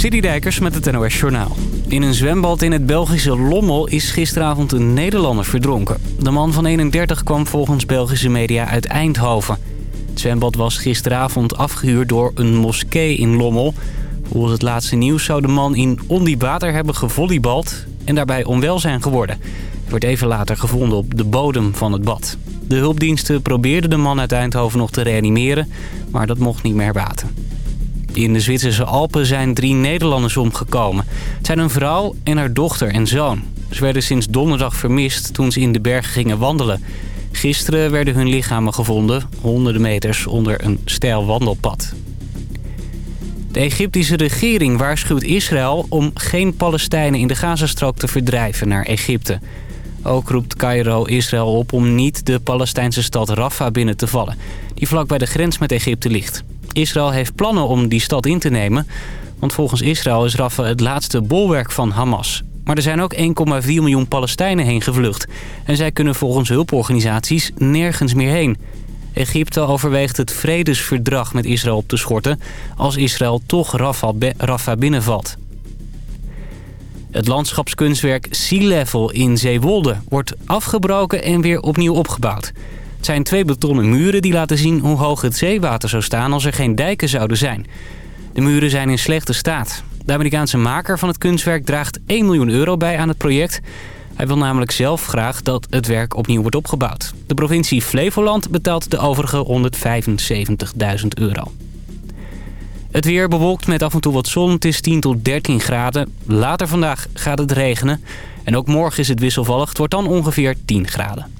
Citydijkers met het NOS Journaal. In een zwembad in het Belgische Lommel is gisteravond een Nederlander verdronken. De man van 31 kwam volgens Belgische media uit Eindhoven. Het zwembad was gisteravond afgehuurd door een moskee in Lommel. Volgens het laatste nieuws zou de man in ondiep water hebben gevolleybald... en daarbij onwel zijn geworden. Hij werd even later gevonden op de bodem van het bad. De hulpdiensten probeerden de man uit Eindhoven nog te reanimeren... maar dat mocht niet meer baten. In de Zwitserse Alpen zijn drie Nederlanders omgekomen. Het zijn een vrouw en haar dochter en zoon. Ze werden sinds donderdag vermist toen ze in de bergen gingen wandelen. Gisteren werden hun lichamen gevonden, honderden meters onder een steil wandelpad. De Egyptische regering waarschuwt Israël om geen Palestijnen in de Gazastrook te verdrijven naar Egypte. Ook roept Cairo Israël op om niet de Palestijnse stad Rafah binnen te vallen... die vlak bij de grens met Egypte ligt. Israël heeft plannen om die stad in te nemen... want volgens Israël is Rafah het laatste bolwerk van Hamas. Maar er zijn ook 1,4 miljoen Palestijnen heen gevlucht... en zij kunnen volgens hulporganisaties nergens meer heen. Egypte overweegt het vredesverdrag met Israël op te schorten... als Israël toch Rafah, binnenvalt. Het landschapskunstwerk Sea Level in Zeewolde wordt afgebroken en weer opnieuw opgebouwd. Het zijn twee betonnen muren die laten zien hoe hoog het zeewater zou staan als er geen dijken zouden zijn. De muren zijn in slechte staat. De Amerikaanse maker van het kunstwerk draagt 1 miljoen euro bij aan het project. Hij wil namelijk zelf graag dat het werk opnieuw wordt opgebouwd. De provincie Flevoland betaalt de overige 175.000 euro. Het weer bewolkt met af en toe wat zon. Het is 10 tot 13 graden. Later vandaag gaat het regenen. En ook morgen is het wisselvallig. Het wordt dan ongeveer 10 graden.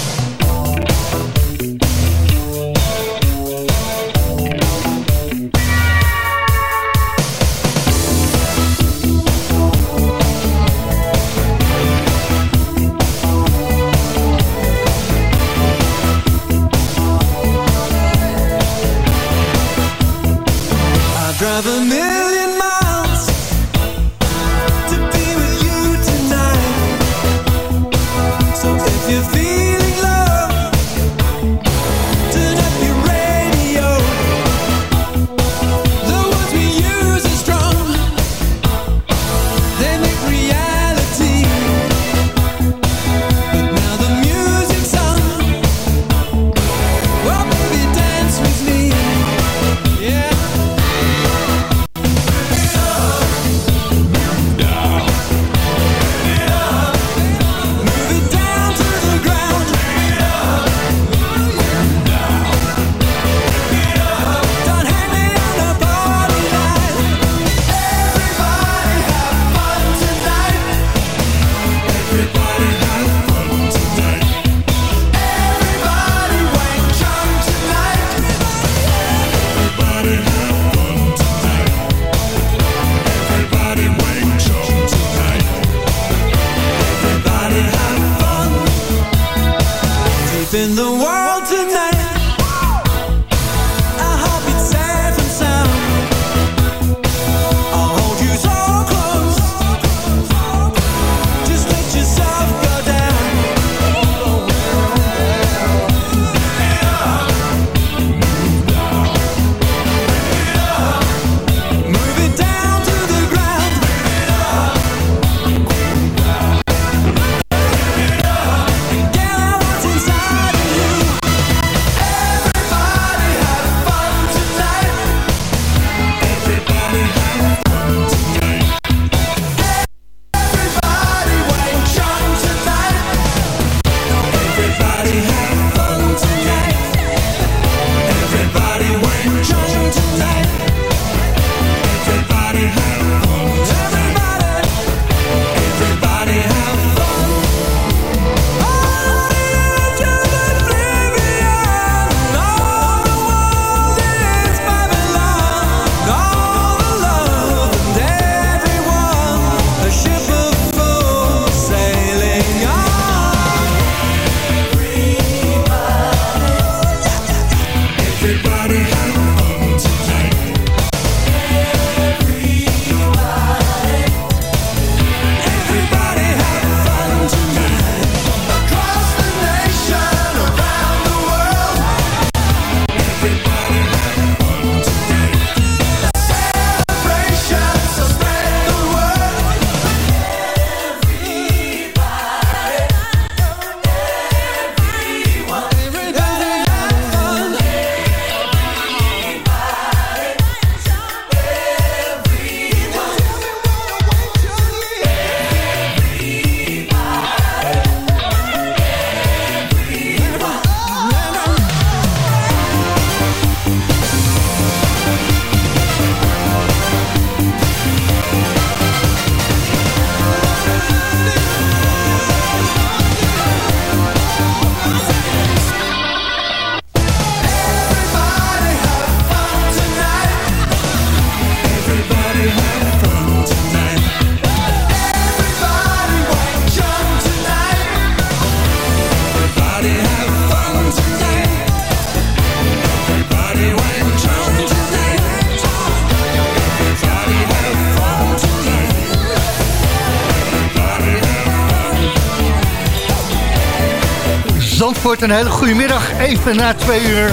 Een hele goede middag. Even na twee uur.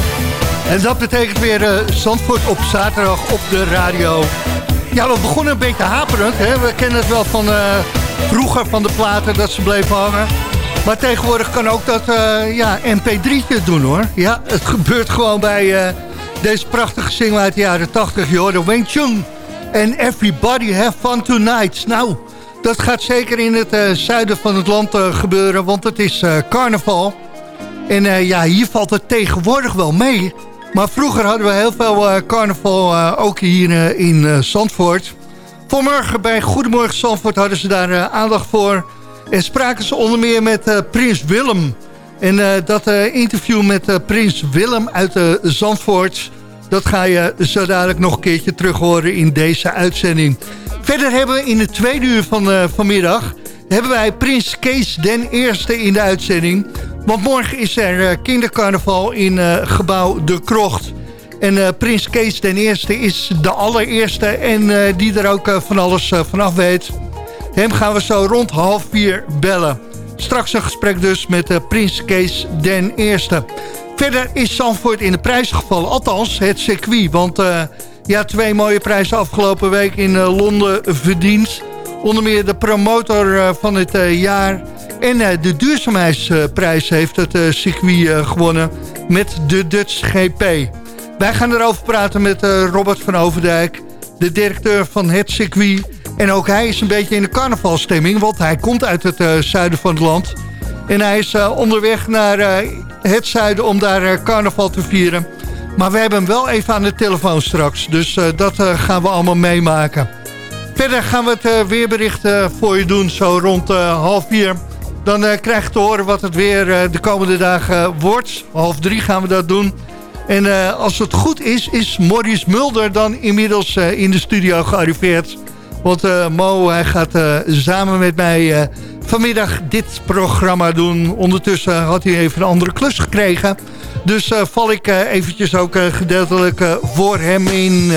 En dat betekent weer uh, Zandvoort op zaterdag op de radio. Ja, we begonnen een beetje haperend. Hè? We kennen het wel van uh, vroeger van de platen dat ze bleven hangen. Maar tegenwoordig kan ook dat uh, ja, MP3'tje doen hoor. Ja, het gebeurt gewoon bij deze prachtige single uit de jaren 80. Joh, de Wing Chun. En Everybody Have Fun Tonight. Nou, dat gaat zeker in het zuiden van het land gebeuren, want het is carnaval. En uh, ja, hier valt het tegenwoordig wel mee. Maar vroeger hadden we heel veel uh, carnaval uh, ook hier in Zandvoort. Vanmorgen bij Goedemorgen Zandvoort hadden ze daar aandacht voor. En spraken ze onder meer met Prins Willem. En dat interview met Prins Willem uit Zandvoort... dat ga je zo dadelijk nog een keertje terug horen in deze uitzending. Verder hebben we in het tweede uur van vanmiddag... hebben wij Prins Kees den Eerste in de uitzending... Want morgen is er uh, kindercarnaval in uh, gebouw De Krocht. En uh, Prins Kees ten eerste is de allereerste en die er ook van alles vanaf weet. Hem gaan we zo rond half vier bellen. Straks een gesprek dus met Prins Kees den eerste. Verder is Zandvoort in de prijs gevallen, althans het circuit. Want ja, twee mooie prijzen afgelopen week in Londen verdiend. Onder meer de promotor van het jaar en uh, de duurzaamheidsprijs heeft het uh, circuit uh, gewonnen met de Dutch GP. Wij gaan erover praten met Robert van Overdijk, de directeur van het circuit. En ook hij is een beetje in de carnavalstemming, want hij komt uit het zuiden van het land. En hij is onderweg naar het zuiden om daar carnaval te vieren. Maar we hebben hem wel even aan de telefoon straks, dus dat gaan we allemaal meemaken. Verder gaan we het weerbericht voor je doen, zo rond half vier... Dan uh, krijg je te horen wat het weer uh, de komende dagen wordt. Half drie gaan we dat doen. En als het goed is, is Maurice Mulder dan inmiddels in de studio gearriveerd. Want Mo hij gaat samen met mij vanmiddag dit programma doen. Ondertussen had hij even een andere klus gekregen. Dus val ik eventjes ook gedeeltelijk voor hem in...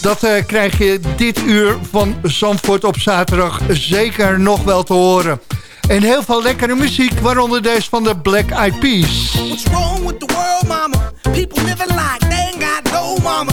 Dat krijg je dit uur van Zandvoort op zaterdag zeker nog wel te horen. En heel veel lekkere muziek, waaronder deze van de Black Eyed Peas. What's wrong with the world, mama? People living like they ain't got no mama.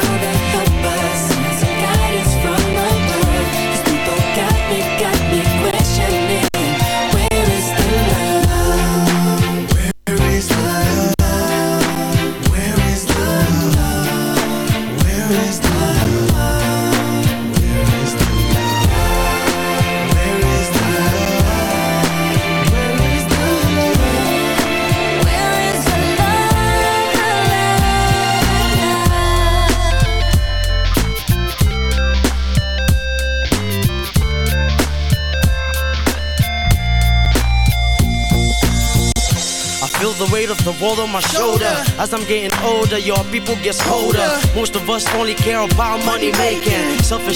on my shoulder. As I'm getting older, your people gets colder. Most of us only care about money making. Selfish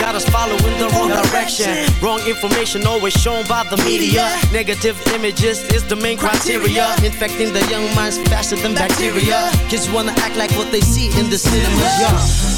got us following the wrong direction. Wrong information always shown by the media. Negative images is the main criteria. Infecting the young minds faster than bacteria. Kids wanna act like what they see in the cinemas. Yeah.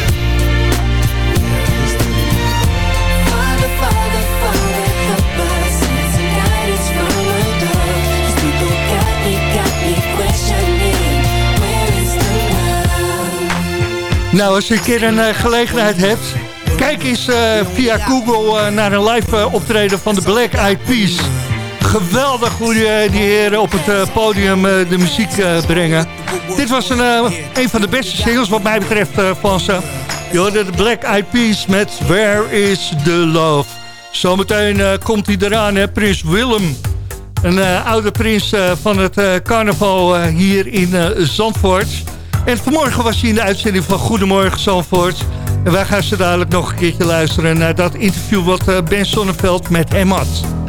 Nou, als je een keer een eh, gelegenheid hebt... kijk eens eh, via Google eh, naar een live optreden van de Black Eyed Peas. Geweldig hoe die, die heren op het podium de muziek brengen. Dit was een, een van de beste singles wat mij betreft van ze. De Black Eyed Peas met Where is the Love. Zometeen komt hij eraan, hè, Prins Willem. Een oude prins van het carnaval hier in Zandvoort. En vanmorgen was hij in de uitzending van Goedemorgen Zandvoort. En wij gaan zo dadelijk nog een keertje luisteren naar dat interview... wat eh, Ben Sonneveld met hem had.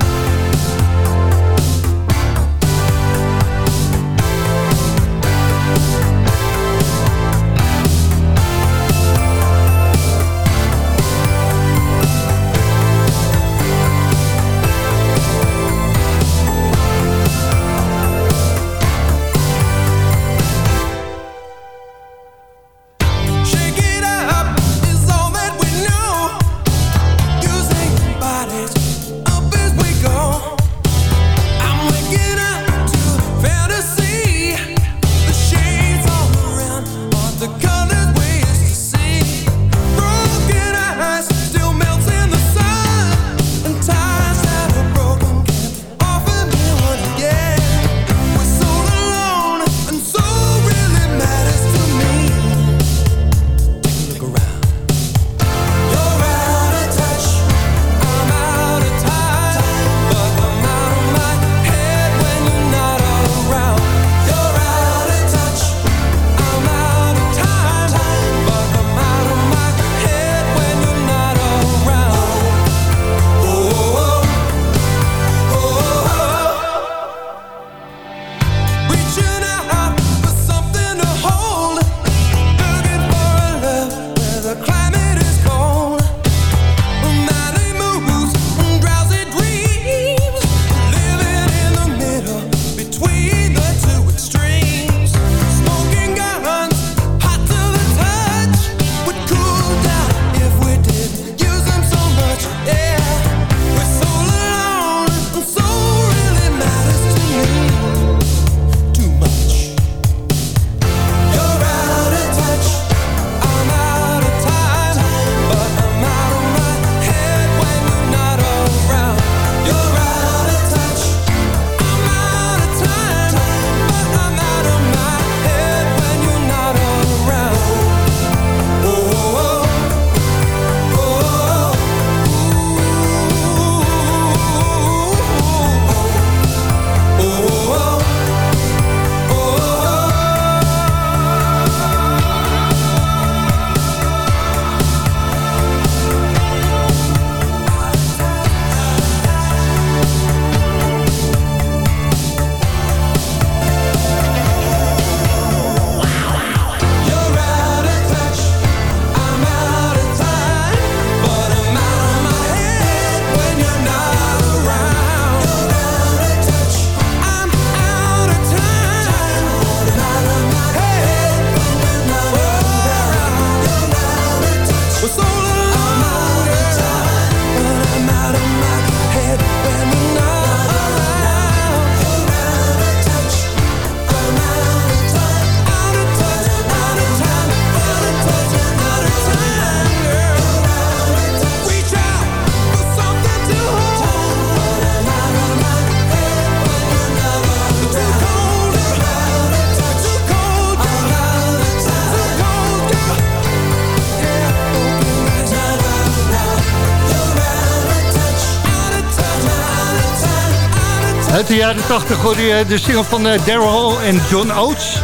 Uit de jaren 80 hoorde je de single van eh, Daryl en John Oates.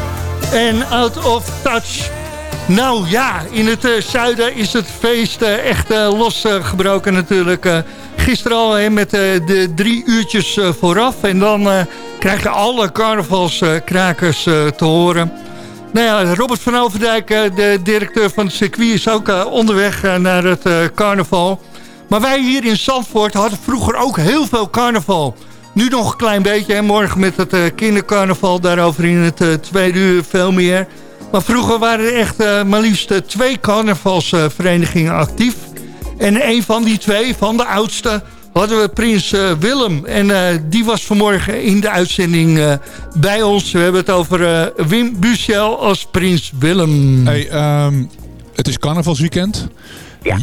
En Out of Touch. Nou ja, in het eh, zuiden is het feest eh, echt eh, losgebroken natuurlijk. Eh, gisteren al hè, met eh, de drie uurtjes eh, vooraf. En dan eh, krijg je alle carnavalskrakers eh, te horen. Nou ja, Robert van Overdijk, eh, de directeur van het circuit, is ook eh, onderweg eh, naar het eh, carnaval. Maar wij hier in Zandvoort hadden vroeger ook heel veel carnaval. Nu nog een klein beetje, en morgen met het eh, kindercarnaval, daarover in het eh, tweede uur veel meer. Maar vroeger waren er echt eh, maar liefst twee carnavalsverenigingen actief. En een van die twee, van de oudste, hadden we prins Willem. En die was vanmorgen in de uitzending bij ons. We hebben het over Wim Buchel als prins Willem. Hey, ehm, het is carnavalsweekend.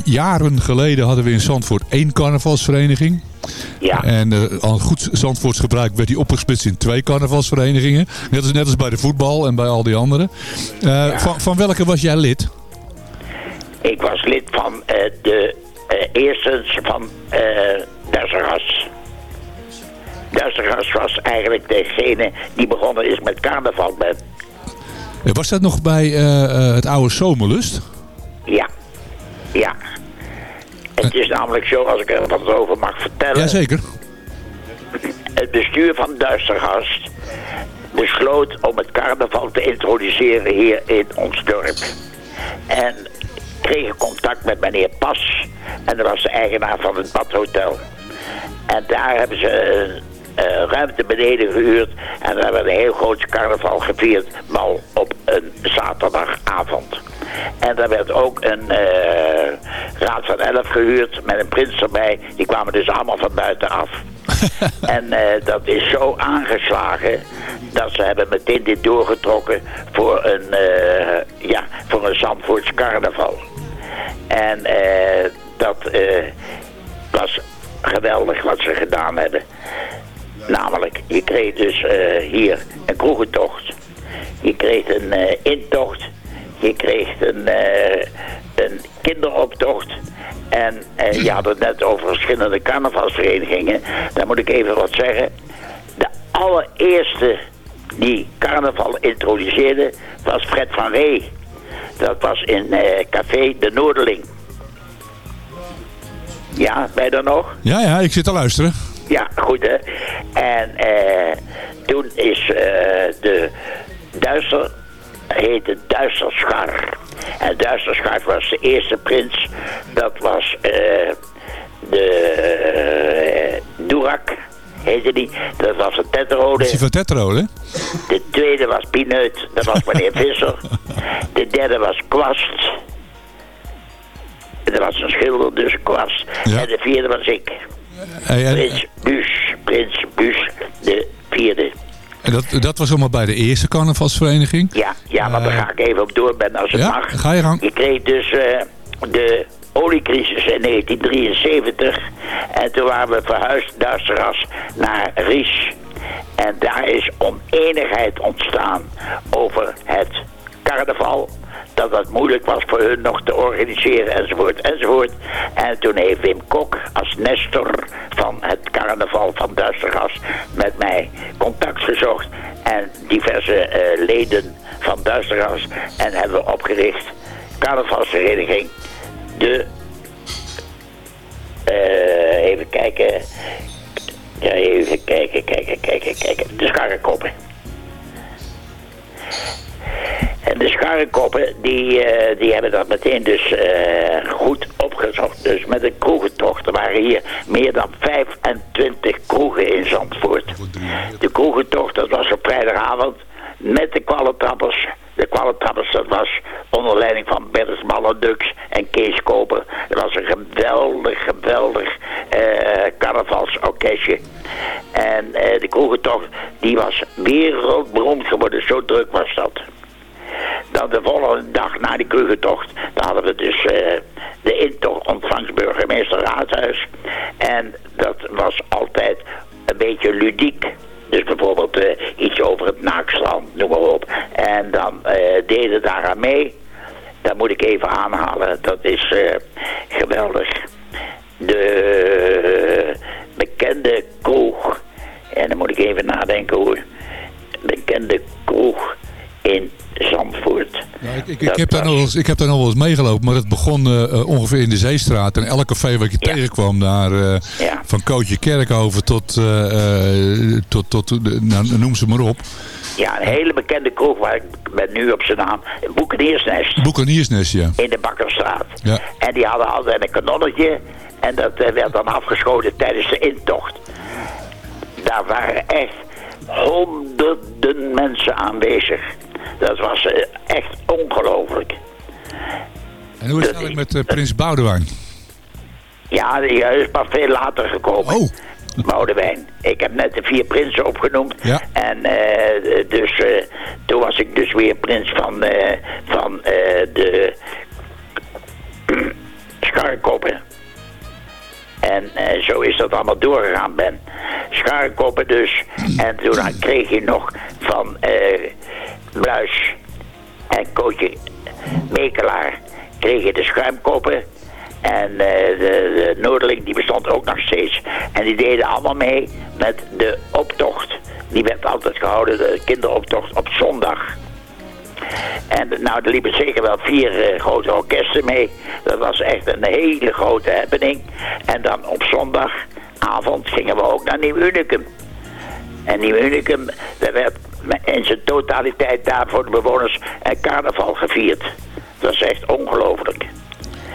Jaren geleden hadden we in Zandvoort één carnavalsvereniging. Ja. En al goed Zandvoorts gebruik werd die opgesplitst in twee carnavalsverenigingen. Net als, net als bij de voetbal en bij al die andere. Eh, van, van welke was jij lid? Ik was lid van eh, de eerste van eh Duizergas. Duizergas was eigenlijk degene die begonnen is met carnaval. Met, Was dat nog bij het oude Zomerlust? ja, ja. Het is namelijk zo, als ik er wat over mag vertellen. Jazeker. Het bestuur van Duistergast besloot om het carnaval te introduceren hier in ons dorp. En kregen contact met meneer Pas. En dat was de eigenaar van het badhotel. En daar hebben ze een eh, ruimte beneden gehuurd. En daar werd een heel groot carnaval gevierd. Mal op een zaterdagavond. En daar werd ook een eh, raad van elf gehuurd met een prins erbij. Die kwamen dus allemaal van buitenaf. en eh, dat is zo aangeslagen dat ze hebben meteen dit doorgetrokken voor een, eh, ja, voor een Zandvoorts carnaval. En dat was geweldig wat ze gedaan hebben. Namelijk, je kreeg dus hier een kroegentocht. Je kreeg een intocht. Je kreeg een, eh, een kinderoptocht. En eh, je had het net over verschillende carnavalsverenigingen. Daar moet ik even wat zeggen. De allereerste die carnaval introduceerde was Fred van Ree. Dat was in eh, Café De Noorderling. Ja, ben je er nog? Ja, ja, ik zit te luisteren. Ja, goed hè. En toen is de Duitser, heette Duitserschar. En Duitserschar was de eerste prins. Dat was eh, de eh, Durak, heette die. Dat was een tetrode. Is die van Tetro, hè? De tweede was Pineut, dat was meneer Visser. De derde was Kwast. Dat was een schilder, dus Kwast. Ja. En de vierde was ik. Hey, en, Prins Bus, Prins Bus, de vierde. En dat, dat was allemaal bij de eerste carnavalsvereniging. Ja, ja, maar daar ga ik even op door, Ben, als het ja, mag. ga je gang. Je kreeg dus eh, de oliecrisis in 1973. En toen waren we verhuisd, Duitseras, naar Ries. En daar is oneenigheid ontstaan over het carnaval. Dat dat moeilijk was voor hun nog te organiseren, enzovoort, enzovoort. En toen heeft Wim Kok als nestor van het carnaval van Duitsergas met mij contact gezocht. En diverse eh, leden van Duitsergas. En hebben we opgericht carnavalsvereniging. De, eh, even kijken. Ja, even kijken, kijken, kijken, kijken. De scharrekoppen. En de scharrekoppen, die, eh, die hebben dat meteen dus eh, goed opgezocht. Dus met een kroegentocht. Er waren hier meer dan 25 kroegen in Zandvoort. De kroegentocht, dat was op vrijdagavond met de kwallentrappers. De kwallentrappers, dat was onder leiding van Bertus Mallendux en Kees Koper. Dat was een geweldig, geweldig eh carnavalsorkestje. En de kroegentocht, die was wereldberoemd geworden. Zo druk was dat. Dan de volgende dag na die kroegentocht, dan hadden we dus eh, de intocht ontvangst burgemeester Raadhuis. En dat was altijd een beetje ludiek. Dus bijvoorbeeld eh, iets over het Naakstrand, noem maar op. En dan eh, deden daaraan mee. Dat moet ik even aanhalen. Dat is geweldig. De bekende kroeg. En dan moet ik even nadenken hoor. Bekende kroeg in Zandvoort. Ja, ik, ik, ik, heb daar nog wel eens, ik heb daar nog wel eens meegelopen, maar het begon eh, eh, ongeveer in de Zeestraat. En elke café wat je tegenkwam, daar, eh, Ja. van Kootje Kerkhoven tot, tot, tot nou, noem ze maar op. Ja, een hele bekende kroeg waar ik ben nu op zijn naam. Boekeniersnest. Boekaniersnest, ja. in de Bakkerstraat. Ja. En die hadden altijd een kanonnetje. En dat werd dan afgeschoten tijdens de intocht. Daar waren echt honderden mensen aanwezig. Dat was eh, echt ongelooflijk. En hoe is het eigenlijk met eh, Prins Boudewijn? Ja, die is pas veel later gekomen. Oh. Boudewijn. Ik heb net de vier prinsen opgenoemd. Ja. En eh, dus, eh, toen was ik dus weer prins van, eh, van eh, de scharrekoppen. En eh, zo is dat allemaal doorgegaan, Ben. Scharrekoppen dus. En toen kreeg je nog van Bluis en Kootje Mekelaar kreeg de schuimkoppen. En eh, de, de die bestond ook nog steeds. En die deden allemaal mee met de optocht. Die werd altijd gehouden, de kinderoptocht, op zondag. En nou, er liepen zeker wel vier eh, grote orkesten mee. Dat was echt een hele grote happening. En dan op zondagavond gingen we ook naar Nieuw Unicum. En Nieuw Unicum, daar werd in zijn totaliteit daar voor de bewoners een carnaval gevierd. Dat is echt ongelooflijk.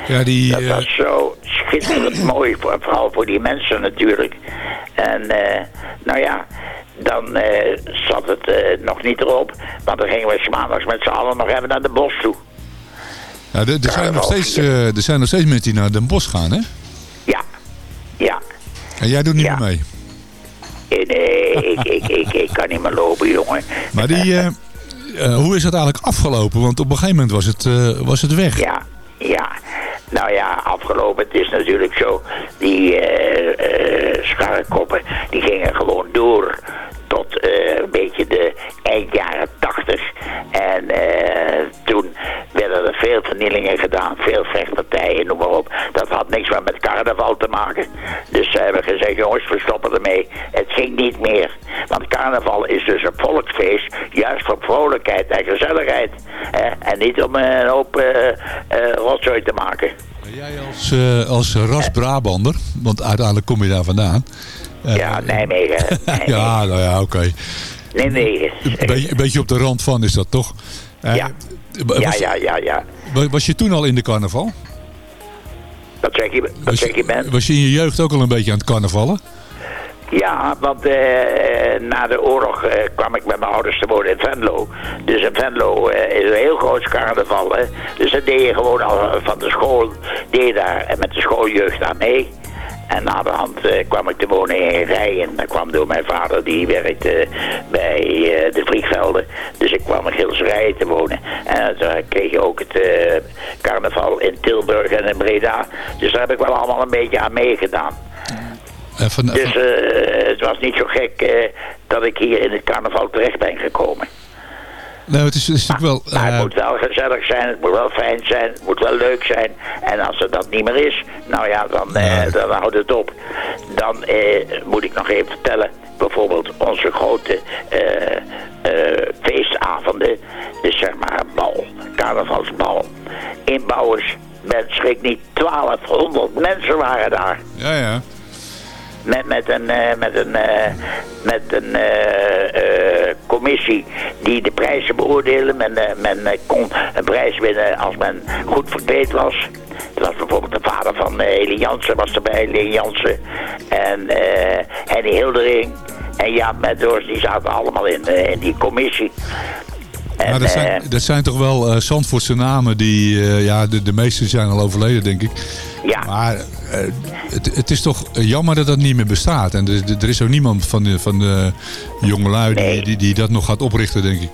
Ja, die, Dat eh, was zo schitterend mooi, voor, vooral voor die mensen natuurlijk. En eh, nou ja, dan eh, zat het eh, nog niet erop. Want dan gingen we maandags met z'n allen nog even naar de bos toe. ja, er, er zijn nog steeds, er zijn nog steeds mensen die naar Den Bosch gaan, hè? Ja, ja. En jij doet niet Ja. meer mee. Nee, ik, ik, ik, ik kan niet meer lopen, jongen. Maar die, hoe is dat eigenlijk afgelopen? Want op een gegeven moment was het, was het weg. Ja, ja. Nou ja, afgelopen, het is natuurlijk zo. Die eh scharrekoppen, die gingen gewoon door tot eh, een beetje de eind jaren tachtig. En eh, toen werden er veel vernielingen gedaan, veel vechtpartijen, noem maar op. Dat had niks meer met carnaval te maken. Dus ze hebben gezegd, jongens, we stoppen ermee. Het ging niet meer. Want carnaval is dus een volksfeest, juist voor vrolijkheid en gezelligheid. hè, en niet om een hoop eh eh, rotzooi te maken. Jij als, als ras Brabander, want uiteindelijk kom je daar vandaan. Eh, Ja, Nijmegen. Nijmegen. ja, nou ja, oké. Nijmegen. Een beetje, op de rand van is dat toch? Eh, Ja. was, Ja, ja, ja, ja. wa- was je toen al in de carnaval? Wat zeg je, Was zeg je, Ben? was je in je jeugd ook al een beetje aan het carnavallen? Ja, want eh, na de oorlog kwam ik met mijn ouders te wonen in Venlo. Dus in Venlo is een heel groot carnaval. Hè? Dus dat deed je gewoon al van de school, deed je daar met de schooljeugd aan mee. En na de hand eh, kwam ik te wonen in Rijen. Dat kwam door mijn vader, die werkte bij eh, de vliegvelden. Dus ik kwam in Gilserijen te wonen. En daar kreeg je ook het eh, carnaval in Tilburg en in Breda. Dus daar heb ik wel allemaal een beetje aan meegedaan. Eh, van, Dus eh, het was niet zo gek eh, dat ik hier in het carnaval terecht ben gekomen. Nou, het is, het is wel... Maar het eh, moet wel gezellig zijn, het moet wel fijn zijn, het moet wel leuk zijn. En als het dat niet meer is, nou ja, dan, eh, dan houdt het op. Dan eh, moet ik nog even vertellen, bijvoorbeeld onze grote feestavonden. Dus zeg maar een bal, carnavalsbal. Inbouwers, men schrik niet, 1200 mensen waren daar. ja, ja. Met, met een, eh, met een, eh, met een eh, commissie die de prijzen beoordeelde. Men, men kon een prijs winnen als men goed verkleed was. Er was bijvoorbeeld de vader van Heli Jansen was erbij, Leen Jansen. En Henny Hildering en Jaap Medoors, die zaten allemaal in, in die commissie. En, Maar dat zijn, eh, dat zijn toch wel eh Zandvoortse namen die... eh, ja, de, de meeste zijn al overleden, denk ik. ja, Maar het, het is toch jammer dat dat niet meer bestaat. En er, er is ook niemand van de, van de jongelui die, Nee. die, die dat nog gaat oprichten, denk ik.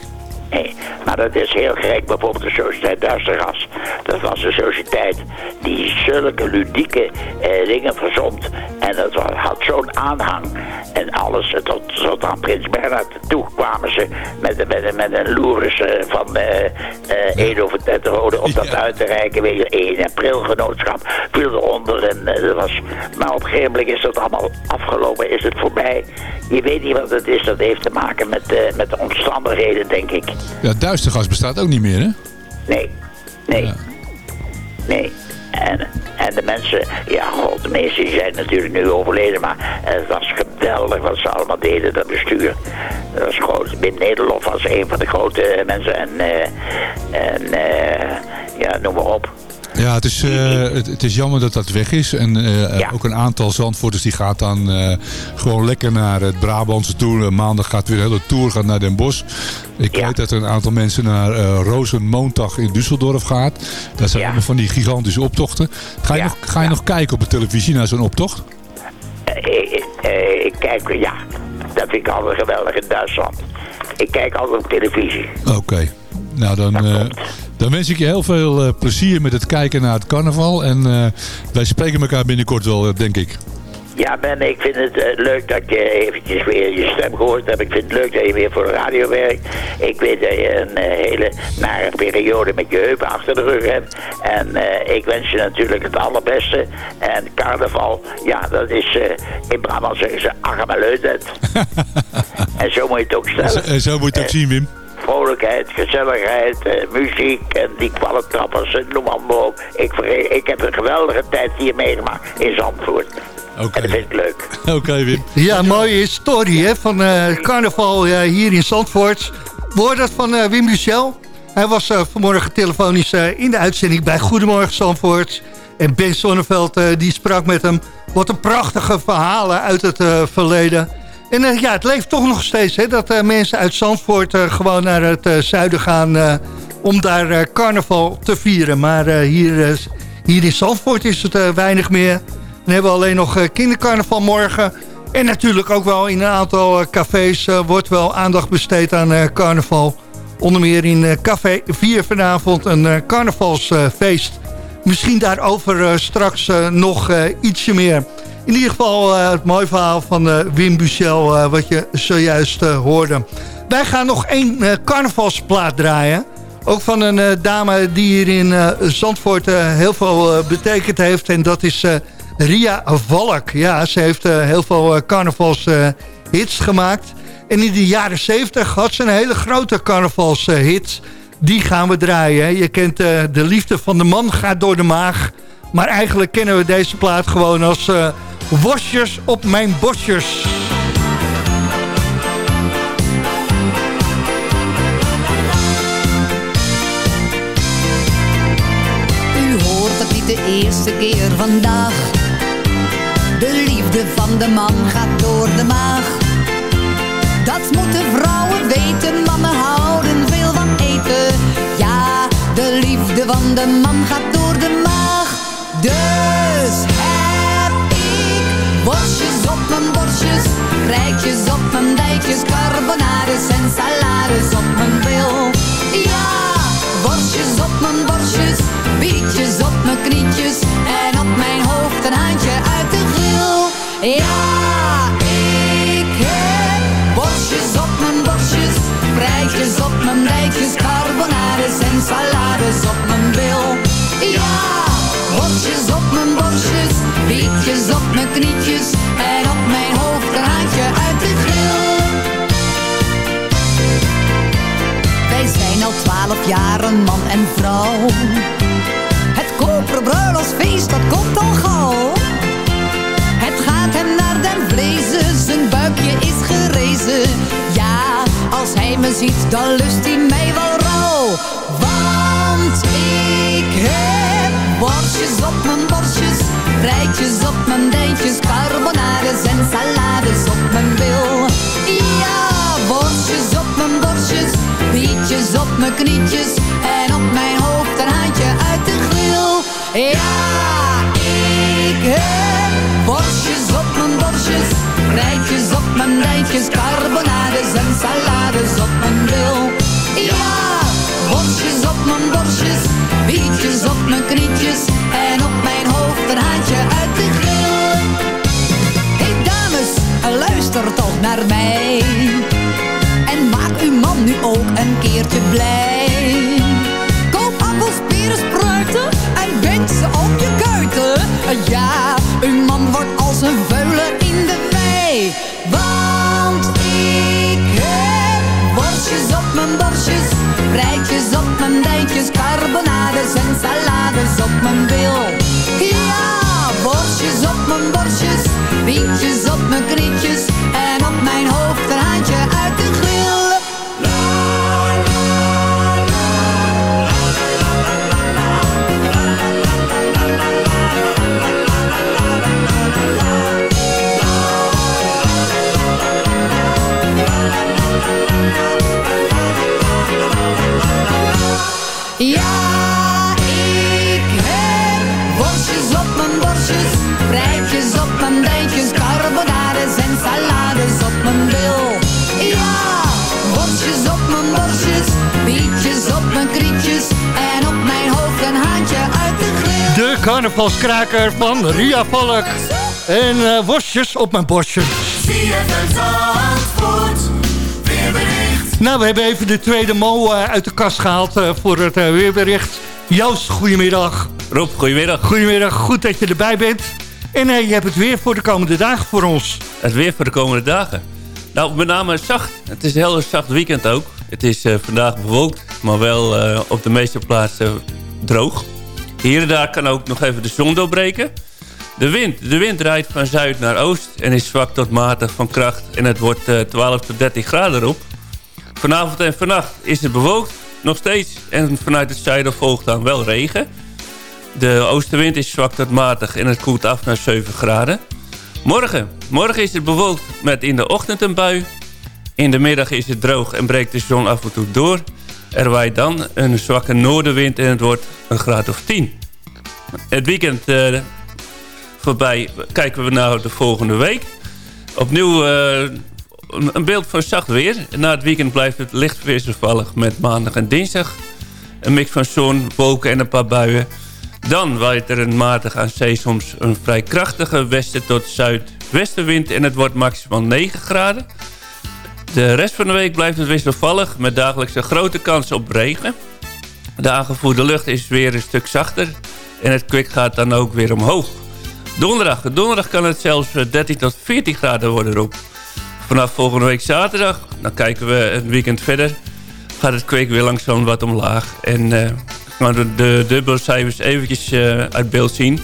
Dat is heel gek. Bijvoorbeeld de Sociëteit Duistergas. Dat was een sociëteit die zulke ludieke eh, dingen verzond. En dat had zo'n aanhang. En alles, eh, tot, tot aan Prins Bernhard toe kwamen ze met, met, met een loeris eh, van eh eh Edo van Tetterode om dat uit te reiken. Weet je, 1 april genootschap viel eronder. En, dat was, maar op een gegeven moment is dat allemaal afgelopen, is het voorbij. Je weet niet wat het is, dat heeft te maken met, eh, met de omstandigheden, denk ik. Ja, duistergas bestaat ook niet meer, hè? Nee, nee, nee. En, en de mensen, ja, god, de meesten zijn natuurlijk nu overleden, maar het was geweldig wat ze allemaal deden, dat bestuur. Dat was groot. Wim Nederlof was een van de grote mensen en, eh, en eh, ja, noem maar op. Ja, het is, eh, het, het is jammer dat dat weg is. En eh, Ja. ook een aantal Zandvoorters die gaat dan eh, gewoon lekker naar het Brabantse. Eh, Maandag gaat weer een hele tour gaat naar Den Bosch. Ik Ja. weet dat er een aantal mensen naar eh Rozenmoontag in Düsseldorf gaat. Dat zijn Ja. van die gigantische optochten. Ga je, nog, ga je nog kijken op de televisie naar zo'n optocht? Ik, ik kijk, ja, dat vind ik altijd geweldig in Duitsland. Ik kijk altijd op televisie. Oké. Nou, dan, Dat eh, dan wens ik je heel veel eh, plezier met het kijken naar het carnaval. En eh, wij spreken elkaar binnenkort wel, denk ik. Ja, Ben, ik vind het leuk dat je eventjes weer je stem gehoord hebt. Ik vind het leuk dat je weer voor de radio werkt. Ik weet dat je een hele nare periode met je heupen achter de rug hebt. En ik wens je natuurlijk het allerbeste. En carnaval, ja, dat is in Brabant zeggen ze Agamaleutend. en zo moet je het ook En zo- stellen. En zo moet je het ook zien, Wim. Vrolijkheid, gezelligheid, eh, muziek en die kwallentrappers, en noem maar op. Ik, ik heb een geweldige tijd hier meegemaakt in Zandvoort. Oké. En dat vind ik leuk. Oké, Wim. Ja, mooie historie hè, van eh, carnaval eh, hier in Zandvoort. We hoorden dat van eh, Wim Michel. Hij was eh, vanmorgen telefonisch eh, in de uitzending bij Goedemorgen Zandvoort. En Ben Sonneveld eh, die sprak met hem. Wat een prachtige verhalen uit het eh, verleden. En eh, ja, het leeft toch nog steeds hè, dat eh, mensen uit Zandvoort eh, gewoon naar het zuiden gaan... om daar carnaval te vieren. Maar hier, hier in Zandvoort is het weinig meer. Dan hebben we alleen nog kindercarnaval morgen. En natuurlijk ook wel in een aantal cafés wordt wel aandacht besteed aan carnaval. Onder meer in Café 4 vanavond een carnavalsfeest. Misschien daarover straks nog ietsje meer. In ieder geval eh, het mooie verhaal van eh, Wim Buchel eh, wat je zojuist hoorde. Wij gaan nog één carnavalsplaat draaien. Ook van een dame die hier in Zandvoort heel veel betekend heeft. En dat is Ria Valk. Ja, ze heeft heel veel carnavalshits gemaakt. En in de jaren 70 had ze een hele grote carnavalshit. Die gaan we draaien. Je kent De Liefde van de Man gaat door de maag. Maar eigenlijk kennen we deze plaat gewoon als Worstjes op mijn bosjes. U hoort het niet de eerste keer vandaag. De liefde van de man gaat door de maag. Dat moeten vrouwen weten, mannen houden veel van eten. Ja, de liefde van de man gaat door de maag. Ik worstjes op mijn borstjes, rijtjes op mijn dijkjes, carbonades en salades op mijn bil. Ja, worstjes op mijn borstjes, bietjes op mijn knietjes en op mijn hoofd een handje uit de grill. Ja, ik heb borstjes op mijn borstjes, rijtjes op mijn dijkjes, carbonades en salades op mijn knietjes en op mijn hoofd een handje uit de grill. Wij zijn al twaalf jaar een man en vrouw. Het koperen bruiloftsfeest, dat komt al gauw. Het gaat hem naar den vlezen, zijn buikje is gerezen. Ja, als hij me ziet, dan lust hij mij wel rauw. Want ik heb worstjes op mijn borstjes, Rijtjes op mijn dijntjes, carbonades en salades op mijn bil. Ja, borstjes op mijn borstjes, bietjes op mijn knietjes. En op mijn hoofd een handje uit de grill. Ja, ik heb borstjes op mijn borstjes, rijtjes op mijn rijtjes, carbonades en salades op mijn bil. Ja, borstjes op mijn borstjes, bietjes op mijn knietjes. En op mijn hoofd een haantje uit de grill. Hé dames, luister toch naar mij. En maak uw man nu ook een keertje blij. Mijn krietjes de carnavalskraker van Ria Valk. En eh, worstjes op mijn borstjes. Nou, we hebben even de tweede mo eh, uit de kast gehaald eh, voor het weerbericht. Joost, goedemiddag. Rob, goedemiddag. Goedemiddag, goed dat je erbij bent. En je hebt het weer voor de komende dagen voor ons. Het weer voor de komende dagen. Nou, met name zacht. Het is een heel zacht weekend ook. Het is vandaag bewolkt, maar wel op de meeste plaatsen droog. Hier en daar kan ook nog even de zon doorbreken. De wind, de wind draait van zuid naar oost en is zwak tot matig van kracht. En het wordt eh, 12 tot 13 graden erop. Vanavond en vannacht is het bewolkt, nog steeds. En vanuit het zuiden volgt dan wel regen. De oostenwind is zwak tot matig en het koelt af naar 7 graden. Morgen. Morgen is het bewolkt met in de ochtend een bui. In de middag is het droog en breekt de zon af en toe door. Er waait dan een zwakke noordenwind en het wordt een graad of 10. Het weekend eh, voorbij kijken we naar de volgende week. Opnieuw eh, een- beeld van zacht weer. Na het weekend blijft het licht wisselvallig met maandag en dinsdag. Een mix van zon, wolken en een paar buien. Dan waait er een matig aan zee soms een vrij krachtige westen tot zuidwestenwind... en het wordt maximaal 9 graden. De rest van de week blijft het wisselvallig... met dagelijks een grote kans op regen. De aangevoerde lucht is weer een stuk zachter... en het kwik gaat dan ook weer omhoog. Donderdag. Donderdag kan het zelfs eh, 13 tot 14 graden worden erop. Vanaf volgende week zaterdag, dan kijken we een weekend verder... gaat het kwik weer langzaam wat omlaag. En eh gaan de, dubbelcijfers eventjes eh, uit beeld zien.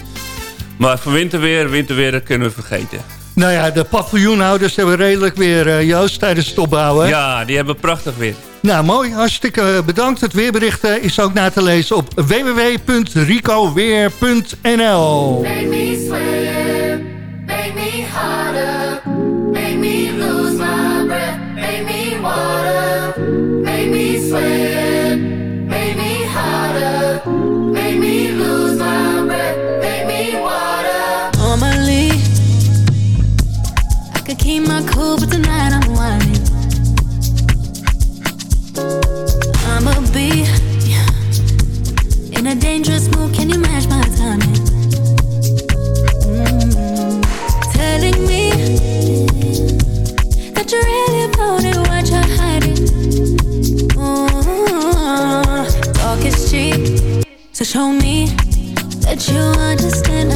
Maar voor winterweer, winterweer kunnen we vergeten. Nou ja, de paviljoenhouders hebben redelijk weer, eh, Joost, tijdens het opbouwen. Ja, die hebben prachtig weer. Nou, mooi. Hartstikke bedankt. Het weerbericht eh, is ook na te lezen op www.ricoweer.nl show me that you understand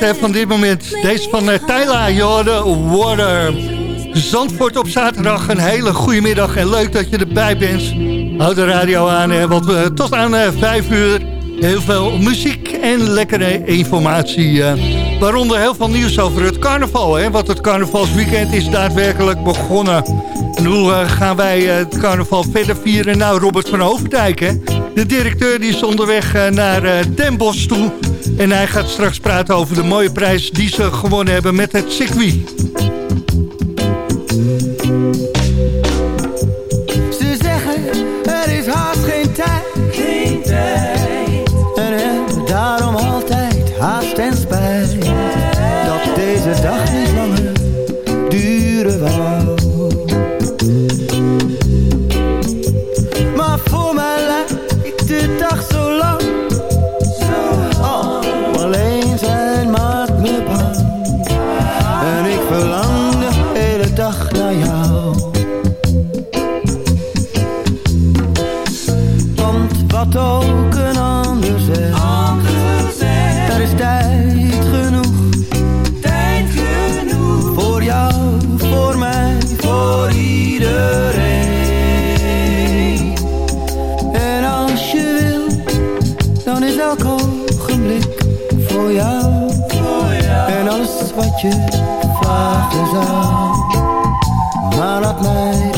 Van dit moment. Deze van uh, Tyla, Jorde Water. Zandvoort op zaterdag, een hele goede middag en leuk dat je erbij bent. Houd de radio aan, hè, want we tot aan uh, 5 uur heel veel muziek en lekkere informatie. eh, waaronder heel veel nieuws over het carnaval, hè, want het carnavalsweekend is daadwerkelijk begonnen. En hoe eh, gaan wij eh, het carnaval verder vieren? Nou, Robert van Overdijk, hè, de directeur die is onderweg eh, naar Den Bosch toe. En hij gaat straks praten over de mooie prijs die ze gewonnen hebben met het circuit. Iedereen. En als je wil, dan is elk ogenblik voor jou. En alles wat je vragen zou. Maar laat mij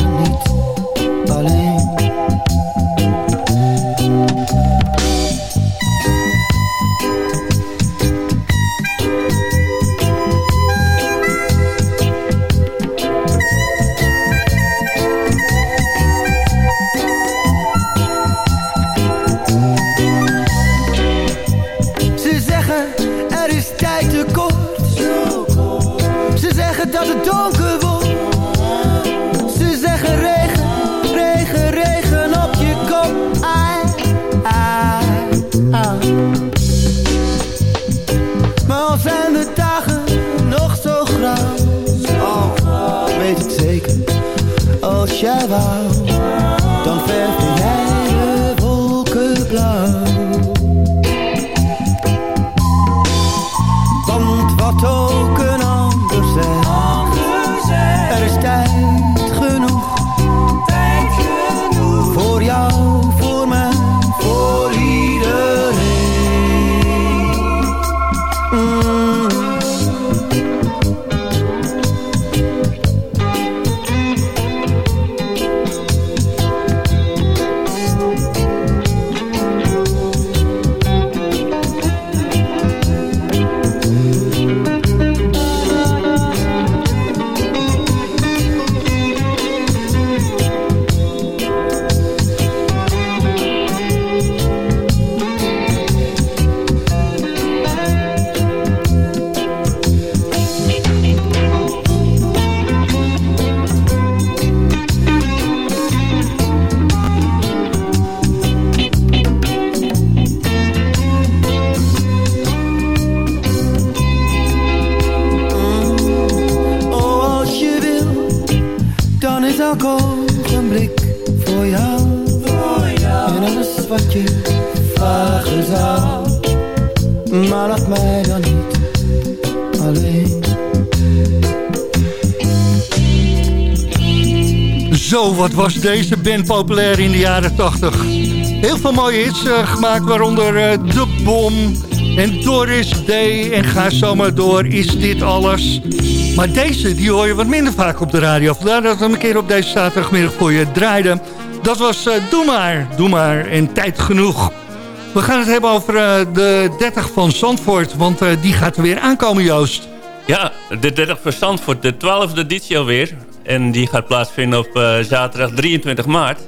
Zo, wat was deze band populair in de jaren 80? Heel veel mooie hits eh, gemaakt, waaronder eh, De Bom en Doris Day. En ga zo maar door, is dit alles? Maar deze, die hoor je wat minder vaak op de radio. Vandaar dat we een keer op deze zaterdagmiddag voor je draaiden. Dat was eh, Doe maar, Doe maar en tijd genoeg. We gaan het hebben over eh, de 30 van Zandvoort, want eh, die gaat er weer aankomen, Joost. Ja, de 30 van Zandvoort, de 12e editie alweer. En die gaat plaatsvinden op eh, zaterdag 23 maart.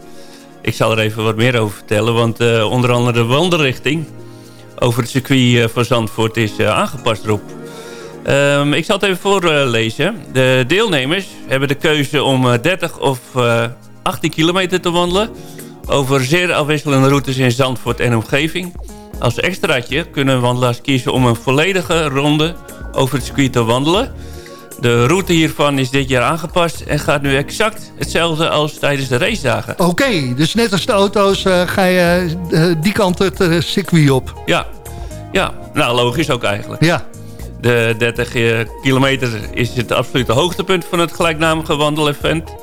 Ik zal er even wat meer over vertellen, want eh, onder andere de wandelrichting over het circuit eh, van Zandvoort is aangepast erop. Ehm, ik zal het even voorlezen. de deelnemers hebben de keuze om eh, 30 of eh, 18 kilometer te wandelen... over zeer afwisselende routes in Zandvoort en omgeving. Als extraatje kunnen wandelaars kiezen om een volledige ronde over het circuit te wandelen... De route hiervan is dit jaar aangepast en gaat nu exact hetzelfde als tijdens de racedagen. Oké, dus net als de auto's eh, ga je eh, die kant het eh, circuit op. Ja, Ja, nou logisch ook eigenlijk. Ja. De 30 eh, kilometer is het absolute hoogtepunt van het gelijknamige wandelevent.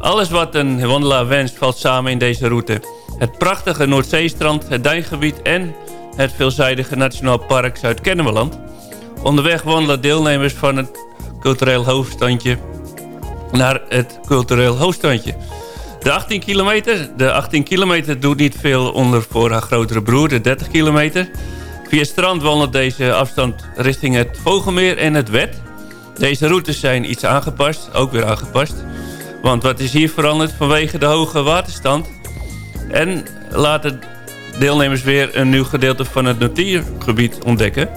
Alles wat een wandelaar wenst valt samen in deze route. Het prachtige Noordzeestrand, het Duingebied en het veelzijdige Nationaal Park Zuid-Kennemerland. Onderweg wandelen deelnemers van het cultureel hoofdstandje naar het cultureel hoofdstandje. De 18 kilometer, de 18 kilometer doet niet veel onder voor haar grotere broer, de 30 kilometer. Via strand wandelt deze afstand richting het Vogelmeer en het Wet. Deze routes zijn iets aangepast, ook weer aangepast. Want wat is hier veranderd vanwege de hoge waterstand? En laten deelnemers weer een nieuw gedeelte van het natuurgebied ontdekken.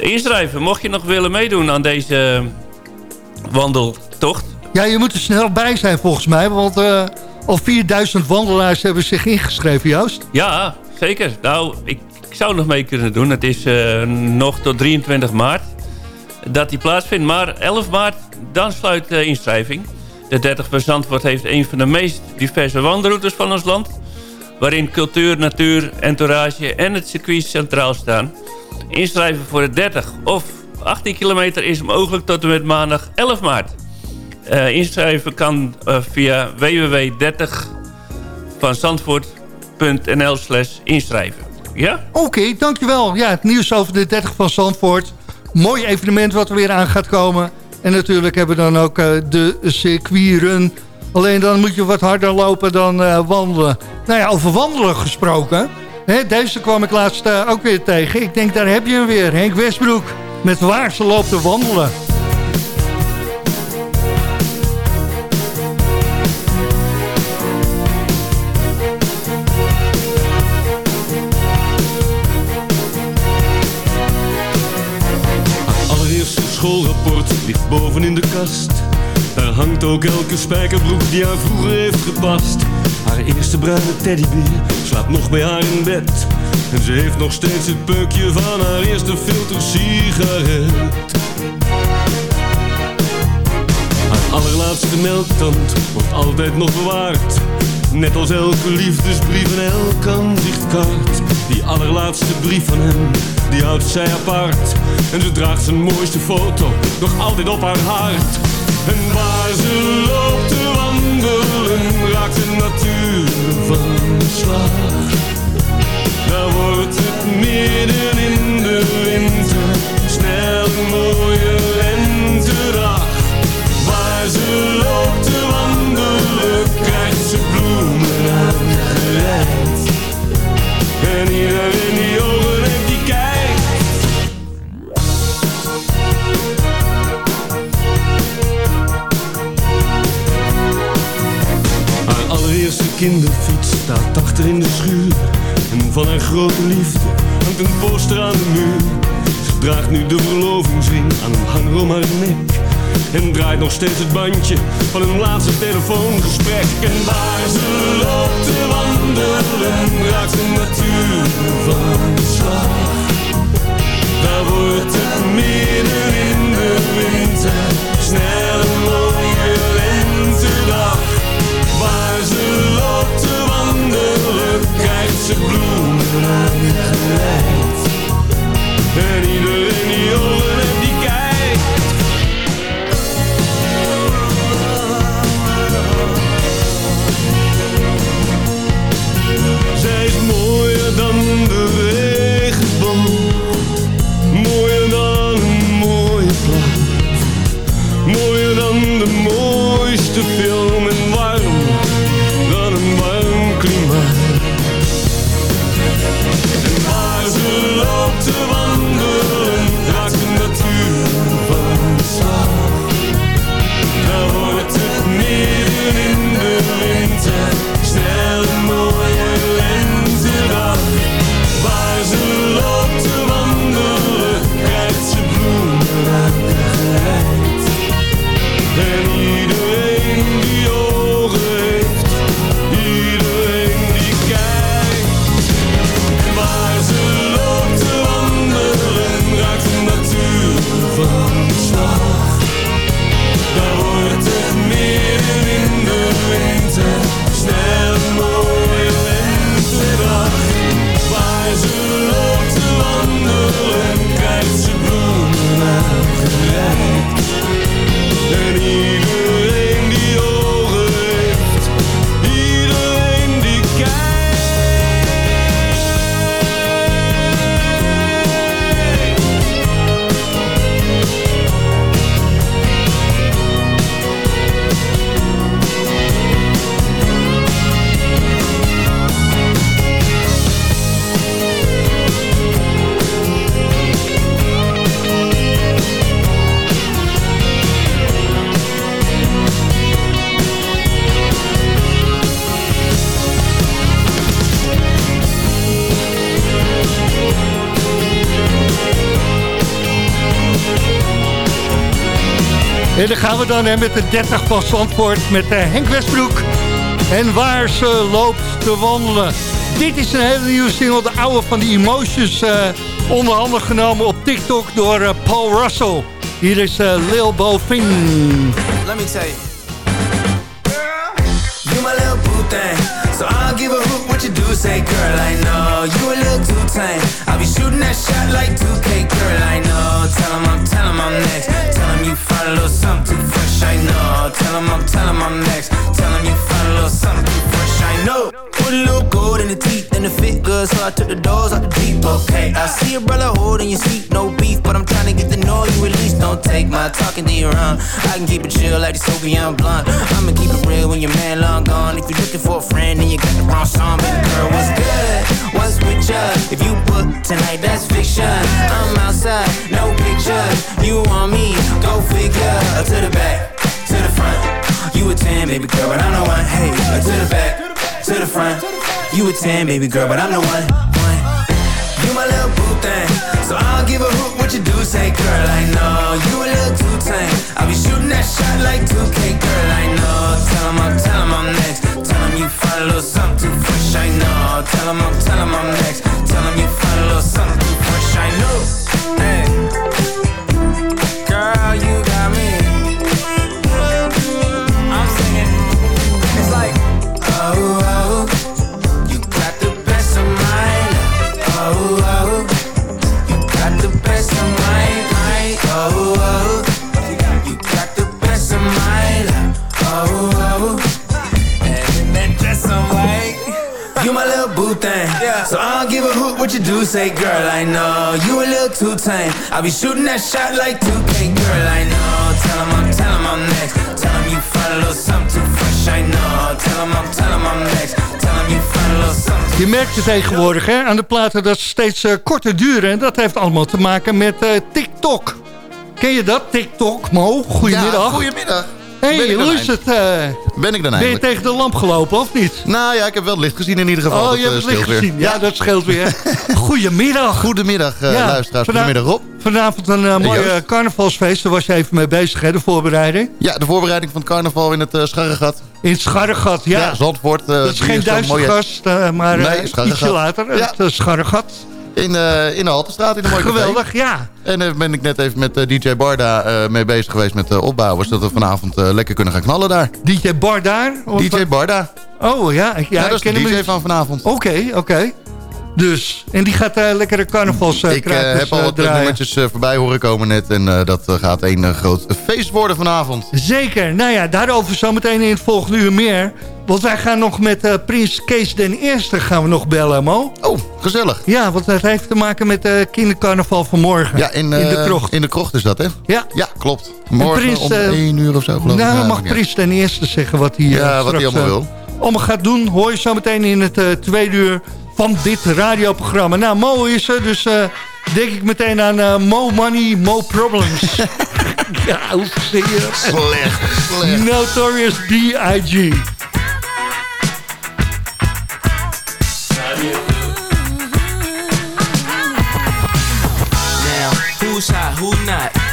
Inschrijven, mocht je nog willen meedoen aan deze wandeltocht. Ja, je moet er snel bij zijn volgens mij, want eh, al 4000 wandelaars hebben zich ingeschreven, Joost. Ja, zeker. Nou, ik, ik zou nog mee kunnen doen. Het is eh, nog tot 23 maart dat die plaatsvindt. Maar 11 maart, dan sluit de inschrijving. De 30 van Zandvoort heeft een van de meest diverse wandelroutes van ons land. Waarin cultuur, natuur, entourage en het circuit centraal staan. Inschrijven voor de 30 of 18 kilometer is mogelijk tot en met maandag 11 maart. Eh, inschrijven kan eh, via www.30vanzandvoort.nl slash inschrijven. Ja? Oké, dankjewel. Ja, het nieuws over de 30 van Zandvoort. Mooi evenement wat er weer aan gaat komen. En natuurlijk hebben we dan ook eh, de circuitrun. Alleen dan moet je wat harder lopen dan wandelen. Nou ja, over wandelen gesproken. Hè, deze kwam ik laatst eh, ook weer tegen. Ik denk, daar heb je hem weer. Henk Westbroek. Met waar ze loopt te wandelen. Allereerste schoolrapport ligt boven in de kast. Daar hangt ook elke spijkerbroek die haar vroeger heeft gepast. Haar eerste bruine teddybeer slaapt nog bij haar in bed. En ze heeft nog steeds het peukje van haar eerste filter sigaret. Haar allerlaatste melktand wordt altijd nog bewaard. Net als elke liefdesbrief en elk aanzichtkaart. Die allerlaatste brief van hem, die houdt zij apart. En ze draagt zijn mooiste foto nog altijd op haar hart. En waar ze loopt te wandelen, raakt de natuur van slag. Daar wordt het midden in de winter, snel een mooie lentedag. Waar ze loopt te wandelen, krijgt ze bloemen aangereikt. En iedereen kinderfiets staat achter in de schuur. En van haar grote liefde hangt een poster aan de muur. Ze draagt nu de verlovingsring aan een hanger om haar nek. En draait nog steeds het bandje van hun laatste telefoongesprek. En waar ze loopt te wandelen, raakt de natuur van de slag. Daar wordt het midden in de winter, snel ze bloemen aangereikt. En iedereen die ogen En dan gaan we dan hè, met de 30 van Zandvoort met eh, Henk Westbroek. En waar ze loopt te wandelen. Dit is een hele nieuwe single, de oude van die Emotions. eh onder genomen op TikTok door eh, Paul Russell. Hier is eh, Lil Bo Fing. Let me tell you. You my little thing. So I don't give a hoot what you do, say girl, I know. You a little too tame. I'll be shooting that shot like 2K, girl, I know. Tell him I'm, tell him I'm next. Tell him you find a little something fresh, I know. Tell him I'm, tell him I'm next. Tell him you find a little something fresh, I know. Put a little gold in the teeth and the fit good, so I took the doors out the deep, okay. I see a brother holding your seat, no beef, but I'm trying to get you at least. Don't take my talking to your own. I can keep it chill like the Soviet blunt. I'ma keep it real when your man long gone. If you're looking for a friend and you got the wrong song, baby girl, what's good? What's with ya? If you book tonight, that's fiction. I'm outside, no pictures. You want me? Go figure. To the back, to the front. You a 10, baby girl, but I'm the one. Hey, to the back, to the front. You a 10, baby girl, but I'm the one. one. You my little boo thing. So I don't give a hoot what you do, say girl, I know. You a little too tame. I'll be shooting that shot like 2K, girl, I know. Tell him I'm, tell him I'm next. Tell him you find a little something too fresh, I know. Tell him I'm, tell him I'm next. Tell him you find a little something too fresh, I know. Hey. Hoot what you do, say girl, I know. You a little too tame. I'll be shooting that shot like 2K, girl, I know. Tell him I'm, tell him I'm next. Tell him you find a little something too fresh, I know. Tell him I'm, tell him I'm next. Tell him you find a little something Je merkt het tegenwoordig hè, aan de platen dat ze steeds eh, korter duren. En dat heeft allemaal te maken met eh, TikTok. Ken je dat? TikTok, Mo? Goedemiddag. Ja, goedemiddag. Hé, hey, hoe is het? eh, Ben ik dan ben je tegen de lamp gelopen of niet? Nou ja, ik heb wel licht gezien in ieder geval. Oh, Dat, je hebt eh, het licht weer. gezien. Ja, dat scheelt weer. Goedemiddag. Goedemiddag, eh, Ja, luisteraars. Goedemiddag, Rob. Vanavond een Joost. carnavalsfeest. Daar was je even mee bezig, hè, de voorbereiding. Ja, de voorbereiding van het carnaval in het uh, Scharregat. In het Scharregat, ja. Ja, Zandvoort. dat is geen Duitse gast, maar Nee, ietsje later. Ja. Het uh, Scharregat. In, eh, in de Haltestraat, in de mooie café. Geweldig, ja. En daar ben ik net even met eh, DJ Barda eh, mee bezig geweest met de opbouwers. Dat we vanavond eh, lekker kunnen gaan knallen daar. DJ Bar daar? Of- DJ Barda. Oh ja, ja, Ja, dat ik is de DJ van vanavond. Oké, oké. Dus, en die gaat eh, lekkere carnavals eh, Ik eh, heb al eh, wat nummertjes eh, voorbij horen komen net. En eh, dat eh, gaat een eh, groot feest worden vanavond. Zeker. Nou ja, daarover zometeen in het volgende uur meer. Want wij gaan nog met eh, Prins Kees den Eerste gaan we nog bellen, Mo. Oh, gezellig. Ja, want dat heeft te maken met de kindercarnaval van morgen. Ja, in, in de eh, krocht. In de krocht is dat, hè? Ja. Ja, klopt. Morgen Prins, om eh, 1 uur of zo, geloof ik. Nou, Ja, mag ja. Prins ten Eerste zeggen wat hij eh, Ja, wat hij allemaal eh, wil. allemaal gaat doen. Hoor je zo meteen in het eh, tweede uur van dit radioprogramma. Nou, Mo is er, dus eh, denk ik meteen aan eh, Mo Money, Mo Problems. ja, hoe? Slecht, slecht. Notorious B.I.G.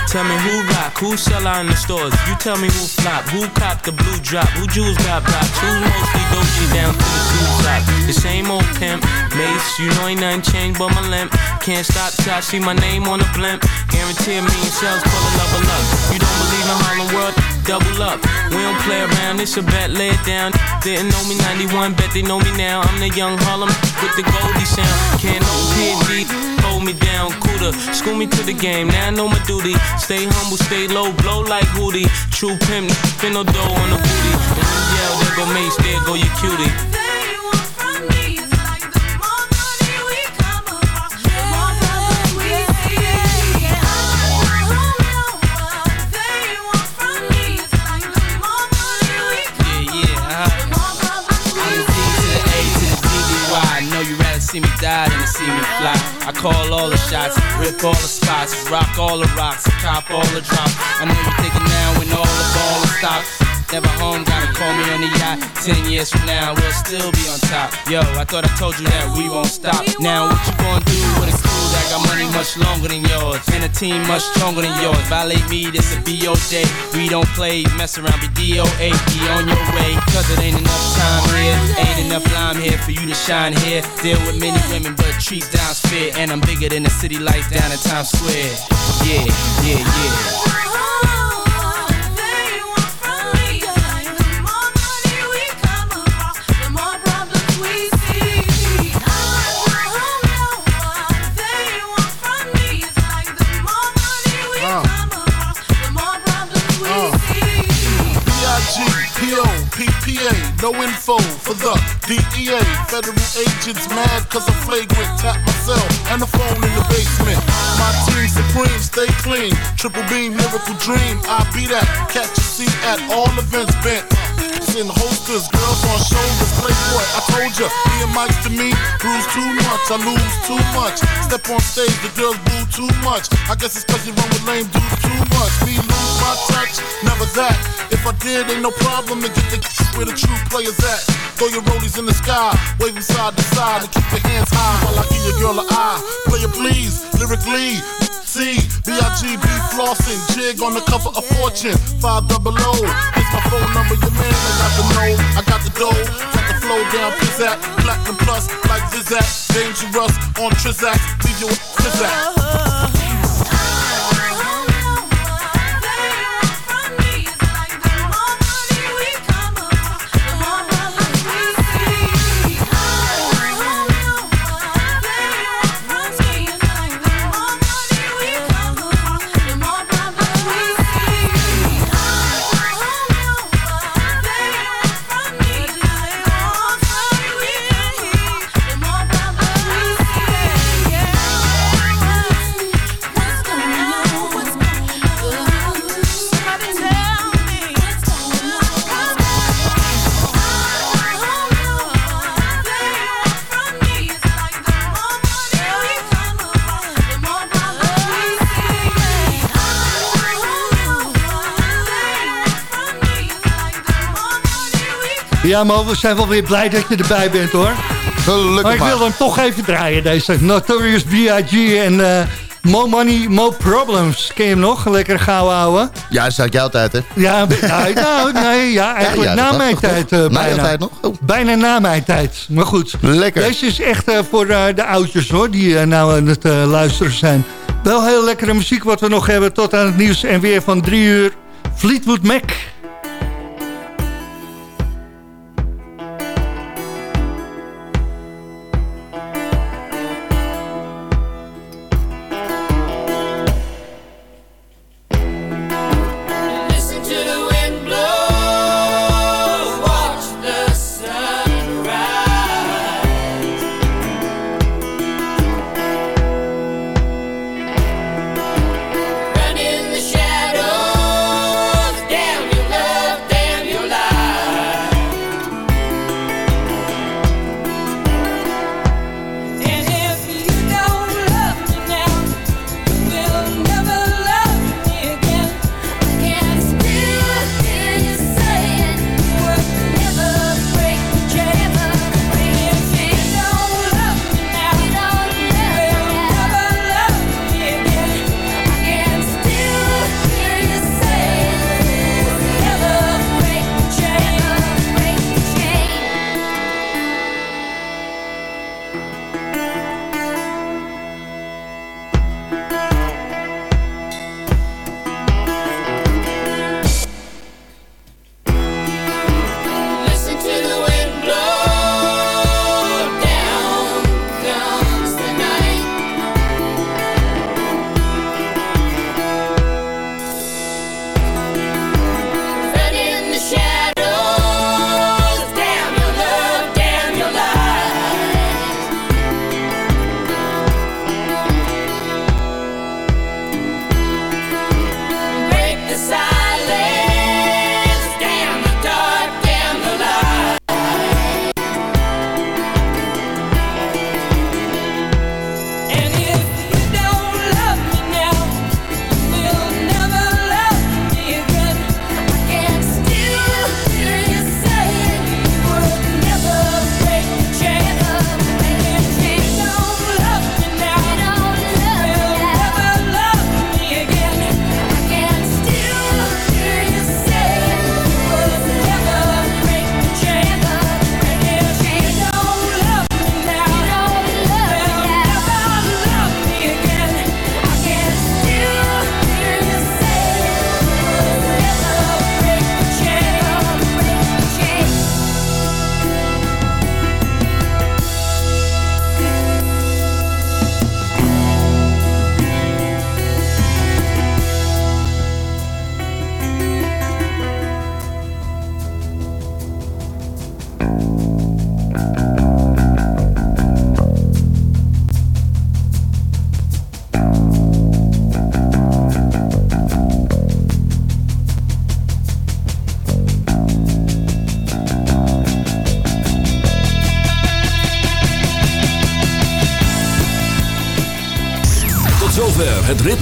Tell me who rock, who sell out in the stores. You tell me who flop, who cop the blue drop, who jewels got pops, who mostly Dolce down to the two top. The same old pimp, Mace, you know ain't nothing changed but my limp. Can't stop till I see my name on the blimp. Guarantee me million sales, pull a up. You don't believe in Harlem World? Double up. We don't play around, it's a bet, lay it down. Didn't know me 91, bet they know me now. I'm the young Harlem with the Goldie sound. Can't no PhD, hold me down, cooler. School me to the game, now I know my duty. Stay humble, stay low, blow like Hootie. True pimp, spin no dough on the booty. And yell, there go Mace, there go your cutie. Yeah, yeah, uh-huh. I'm the D to the A to the D-D-Y. I know you rather see me die than to see me fly. Call all the shots, rip all the spots, rock all the rocks, cop all the drops. I know you're thinking now when all the ball stopped. Never home, gotta call me on the yacht. Ten years from now, we'll still be on top. Yo, I thought I told you that we won't stop. Now, what you gonna do with a that got money much longer than yours, and a team much stronger than yours. Violate me, this a BOJ. We don't play, mess around, be DOA. Be on your way, cause it ain't enough time here. Ain't enough lime here for you to shine here. Deal with many women, but treat down's fair. And I'm bigger than the city lights down in Times Square. Yeah, yeah, yeah. PPA, no info for the DEA. Federal agents mad cause I'm flagrant. Tap myself and the phone in the basement. My team supreme, stay clean. Triple beam, miracle dream. I be that. Catch a seat at all events bent. In holsters, girls on shoulders, playboy. I told ya, me and Mike's to me, bruise too much, I lose too much. Step on stage, the girls boo too much. I guess it's cause you run with lame dudes too much. Me my touch, never that. If I did, ain't no problem to get the where the true players at. Throw your rollies in the sky, them side to side, and keep your hands high while I give your girl an eye. Player please, lyrically. C, B-I-G-B flossing, jig on the cover of Fortune, 5 double O. It's my phone number, your man, I got the know, I got the dough, got the flow down, pizzat, platinum plus, like Zizak, dangerous on Trizak, leave you with Trizak. Uh-huh. Ja, Mo, we zijn wel weer blij dat je erbij bent, hoor. Gelukkig maar ik wil hem toch even draaien, deze Notorious B.I.G. en eh Mo Money, Mo Problems. Ken je hem nog? Lekker gauw ouwe. Ja, dat zei ik jouw tijd, hè? Ja, nou, nou, nee, ja, eigenlijk Ja, ja, dat na mijn tijd. jouw bijna. tijd nog? Oh. Bijna na mijn tijd. Maar goed. Lekker. Deze is echt eh, voor de oudjes, hoor, die nou aan het luisteren zijn. Wel heel lekkere muziek wat we nog hebben tot aan het nieuws en weer van drie uur. Fleetwood Mac.